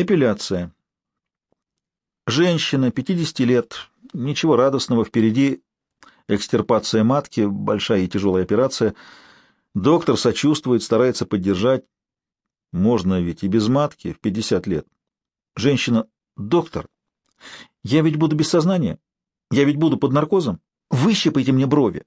Эпиляция. Женщина, 50 лет, ничего радостного впереди, экстирпация матки, большая и тяжелая операция. Доктор сочувствует, старается поддержать. Можно ведь и без матки в 50 лет. Женщина, доктор, я ведь буду без сознания, я ведь буду под наркозом. Выщипайте мне брови.